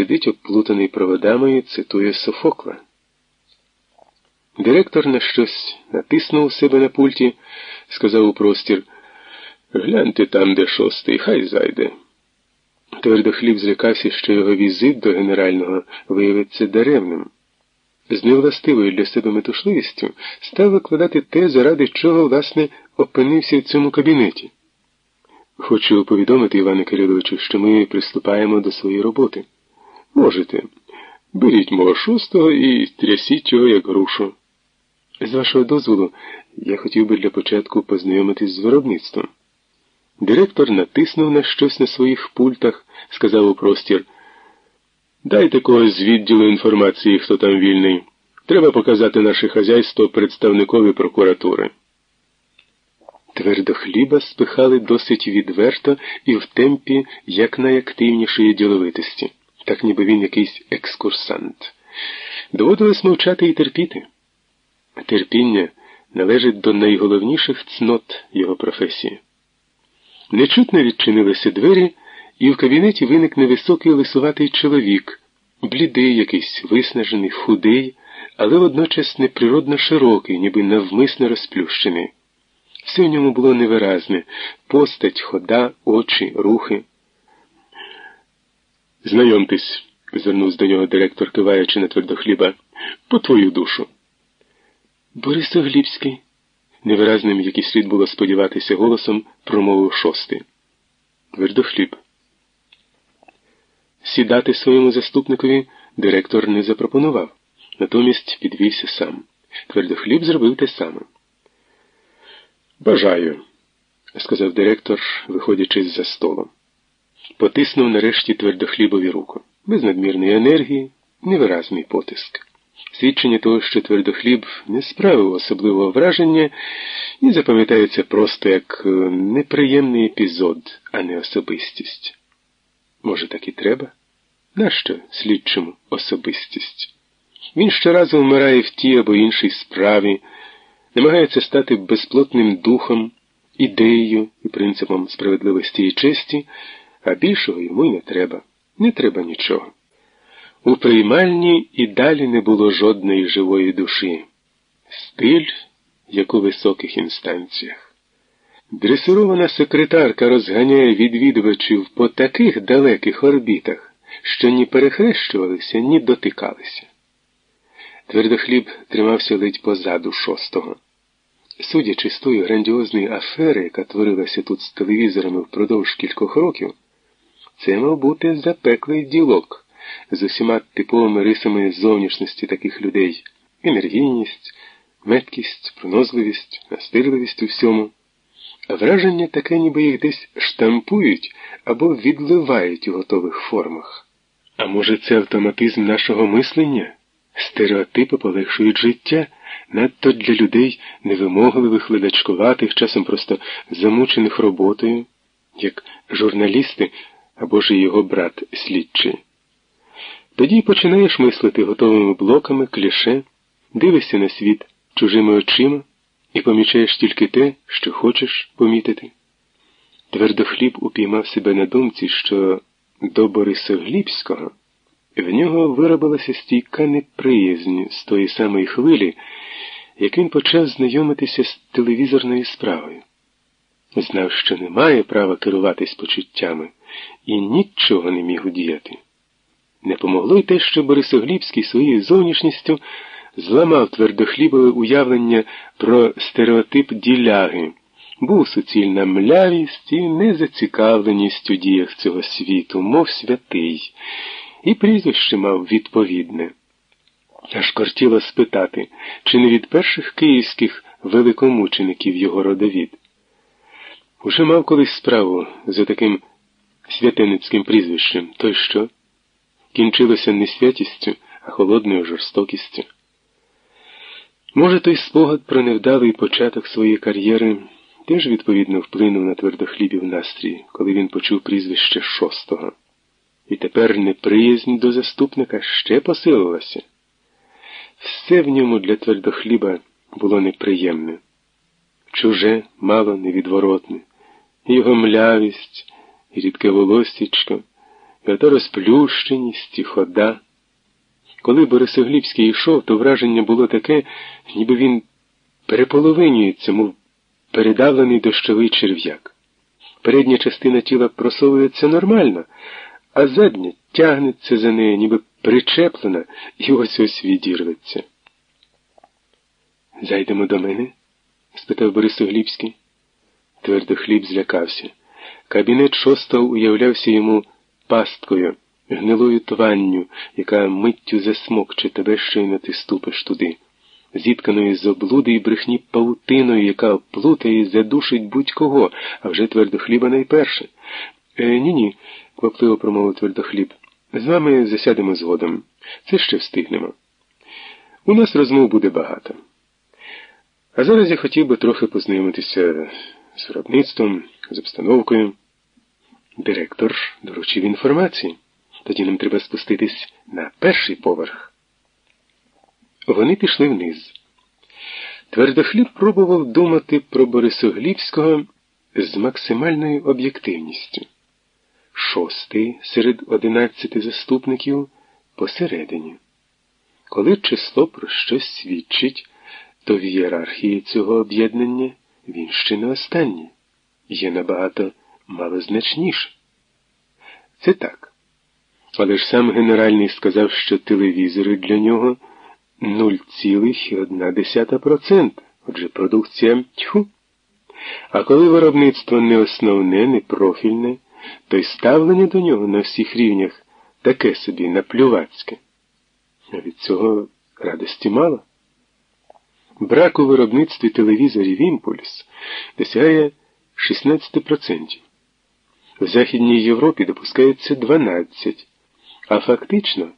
сидить обплутаний проводами цитує Софокла. Директор на щось натиснув себе на пульті, сказав у простір Гляньте там, де шостий, хай зайде. Твердохліб злякався, що його візит до генерального виявиться даремним. З невластивою для себе метушливістю став викладати те, заради чого, власне, опинився в цьому кабінеті. Хочу повідомити, Іване Кириловичу, що ми приступаємо до своєї роботи. Можете. Беріть мого шостого і трясіть його, як грушу. З вашого дозволу, я хотів би для початку познайомитись з виробництвом. Директор натиснув на щось на своїх пультах, сказав у простір. Дайте когось з відділу інформації, хто там вільний. Треба показати наше хазяйство представникові прокуратури. Твердо хліба спихали досить відверто і в темпі якнайактивнішої діловитості, так ніби він якийсь екскурсант. Доводилось мовчати і терпіти. Терпіння належить до найголовніших цнот його професії. Нечутно відчинилися двері, і в кабінеті виник невисокий лисуватий чоловік, блідий, якийсь виснажений, худий, але водночас неприродно широкий, ніби навмисно розплющений. Все в ньому було невиразне постать, хода, очі, рухи. Знайомтесь, звернувся до нього директор, киваючи на твердохліба, по твою душу. Борис Оглібський, невиразним, як і слід було сподіватися, голосом промовив шостий. Твердохліб. Сідати своєму заступникові директор не запропонував, натомість підвівся сам. Твердохліб зробив те саме. Бажаю, сказав директор, виходячи з за столом. Потиснув нарешті твердохлібові руку. Без надмірної енергії, невиразний потиск. Свідчення того, що твердохліб не справив особливого враження і запам'ятається просто як е, неприємний епізод, а не особистість. Може, так і треба? Нащо слідчому особистість? Він щоразу вмирає в тій або іншій справі, намагається стати безплотним духом, ідеєю і принципом справедливості і честі, а більшого йому й не треба. Не треба нічого. У приймальні і далі не було жодної живої душі. Стиль, як у високих інстанціях. Дресирована секретарка розганяє відвідувачів по таких далеких орбітах, що ні перехрещувалися, ні дотикалися. Твердохліб тримався ледь позаду шостого. Судячи з тої грандіозної афери, яка творилася тут з телевізорами впродовж кількох років, це мав бути запеклий ділок з усіма типовими рисами зовнішності таких людей енергійність, меткість, пронозливість, настирливість у всьому. Враження таке, ніби їх десь штампують або відливають у готових формах. А може, це автоматизм нашого мислення? Стереотипи полегшують життя надто для людей невимогливих, ледачкуватих, часом просто замучених роботою, як журналісти або ж його брат слідчий. Тоді починаєш мислити готовими блоками, кліше, дивишся на світ чужими очима і помічаєш тільки те, що хочеш помітити. Твердохліб упіймав себе на думці, що до Бориса Глібського в нього виробилася стійка неприязнь з тої самої хвилі, як він почав знайомитися з телевізорною справою. Знав, що не має права керуватись почуттями і нічого не міг удіяти. Не помогло й те, що Борисоглібський своєю зовнішністю зламав твердохлібове уявлення про стереотип діляги, був суцільна млявість і незацікавленість у діях цього світу, мов святий, і прізвище мав відповідне. Аж кортіло спитати, чи не від перших київських великомучеників його родовід. Уже мав колись справу за таким святеницьким прізвищем, то що? Кінчилося не святістю, а холодною жорстокістю. Може, той спогад про невдалий початок своєї кар'єри теж відповідно вплинув на твердохлібів настрій, коли він почув прізвище шостого. І тепер неприязнь до заступника ще посилилася. Все в ньому для твердохліба було неприємне, чуже, мало невідворотне, його млявість, рідке волосічко, і ото розплющеність і хода. Коли Борисоглібський йшов, то враження було таке, ніби він переполовинюється, мов передавлений дощовий черв'як. Передня частина тіла просовується нормально, а задня тягнеться за нею, ніби причеплена, і ось ось відірветься. Зайдемо до мене? спитав Борисоглібський. Твердохліб злякався. Кабінет шостого уявлявся йому пасткою, гнилою тванню, яка миттю засмокче тебе, щойно ти ступиш туди, зітканою з облуди і брехні паутиною, яка оплутає і задушить будь-кого, а вже твердохліба найперше. Е, ні ні, квапливо промовив твердохліб. З вами засядемо згодом. Це ще встигнемо. У нас розмов буде багато. А зараз я хотів би трохи познайомитися з виробництвом, з обстановкою. Директор доручив інформації. Тоді нам треба спуститись на перший поверх. Вони пішли вниз. Твердохліб пробував думати про Борисоглібського з максимальною об'єктивністю. Шостий серед одинадцяти заступників посередині. Коли число про щось свідчить, то в ієрархії цього об'єднання він ще не останній, є набагато малозначніше. Це так. Але ж сам генеральний сказав, що телевізори для нього 0,1%. Отже, продукція тьху. А коли виробництво не основне, не профільне, то й ставлення до нього на всіх рівнях таке собі наплювацьке. А від цього радості мало. Брак у виробництві телевізорів імпульс досягає 16%. В Західній Європі допускається 12%, а фактично